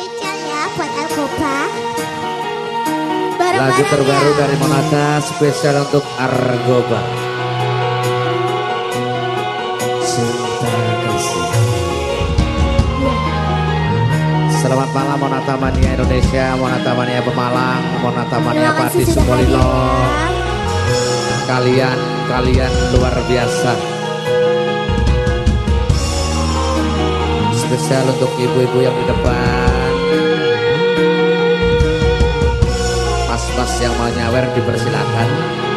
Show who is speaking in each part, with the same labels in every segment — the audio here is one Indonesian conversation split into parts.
Speaker 1: spesial ya buat Alkoba.
Speaker 2: Lagu terbaru dari Monata spesial untuk Argoba. Cinta kasih. Selamat malam Monata Mania Indonesia, Monata Mania Pemalang, Monata Mania Pati Sukolilo. Kalian, kalian luar biasa. Spesial untuk ibu-ibu yang di depan. Mas-mas yang mau nyawer dipersilakan.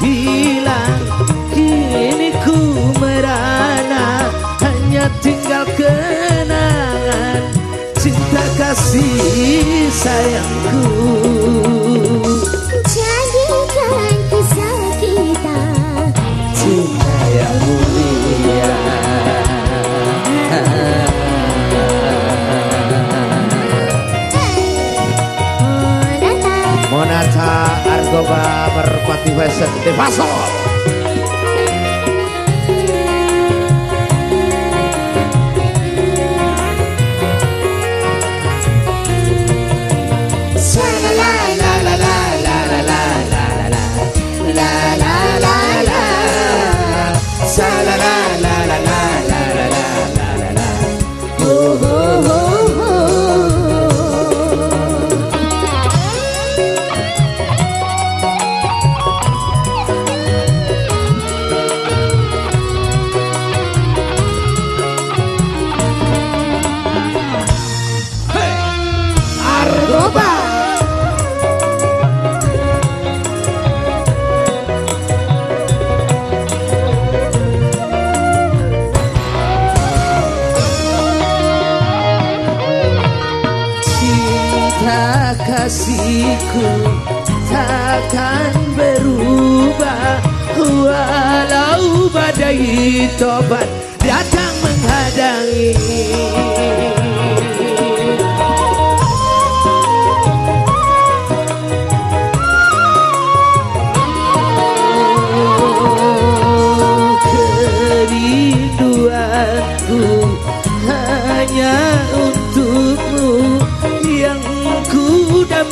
Speaker 2: Hilang Kini ku merana Hanya tinggal kenangan. Cinta kasih sayangku.
Speaker 1: Jadikan kisah kita.
Speaker 2: Cinta yang mulia.
Speaker 1: Monata.
Speaker 2: Monata Argoba Pati de Paso. Kasihku takkan berubah Walau badai tobat datang menghadangi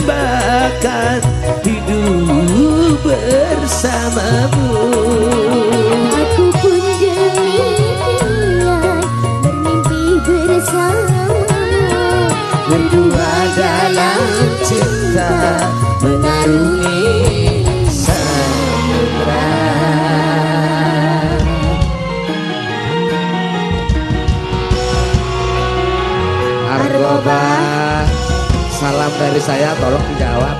Speaker 2: dambakan hidup bersamamu.
Speaker 1: Aku pun demikian Bermimpi bersama
Speaker 2: berdua dalam cinta mengarungi samudra Argoba. salam dari saya tolong dijawab.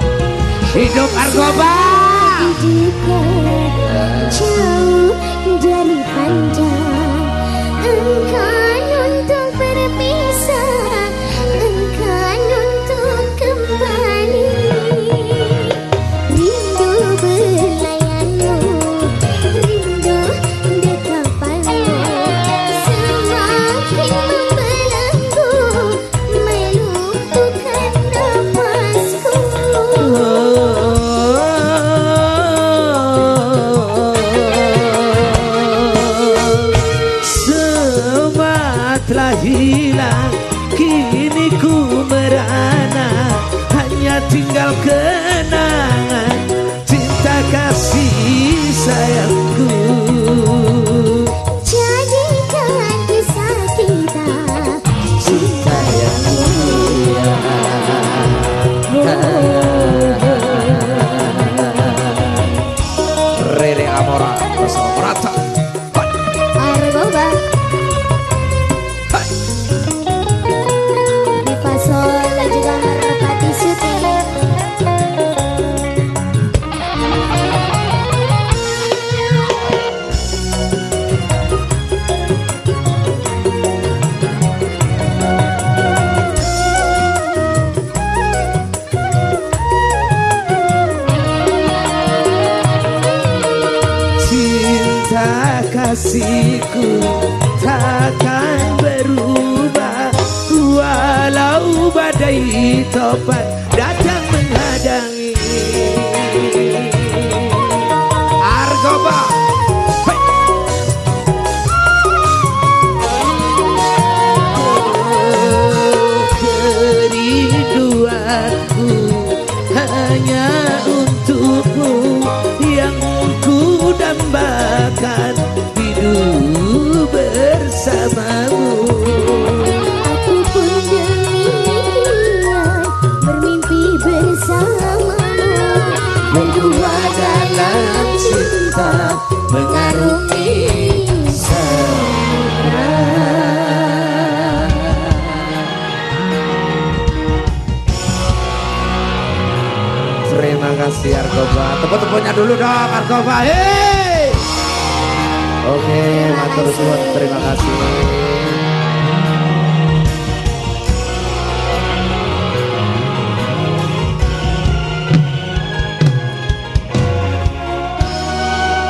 Speaker 2: Hidup Argoba!
Speaker 1: Dekat jauh dari pandang
Speaker 2: Sabrata. It's up and Argoba. Tepuk-tepuknya dulu dong Argoba. Hei. Oke, matur suwun. Terima kasih.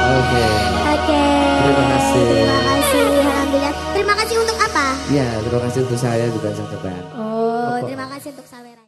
Speaker 2: Oke.
Speaker 1: Oke
Speaker 2: Terima kasih.
Speaker 1: Terima kasih Alhamdulillah Terima kasih untuk apa?
Speaker 2: Ya, terima kasih untuk saya juga saya
Speaker 1: Oh terima kasih untuk Sawerai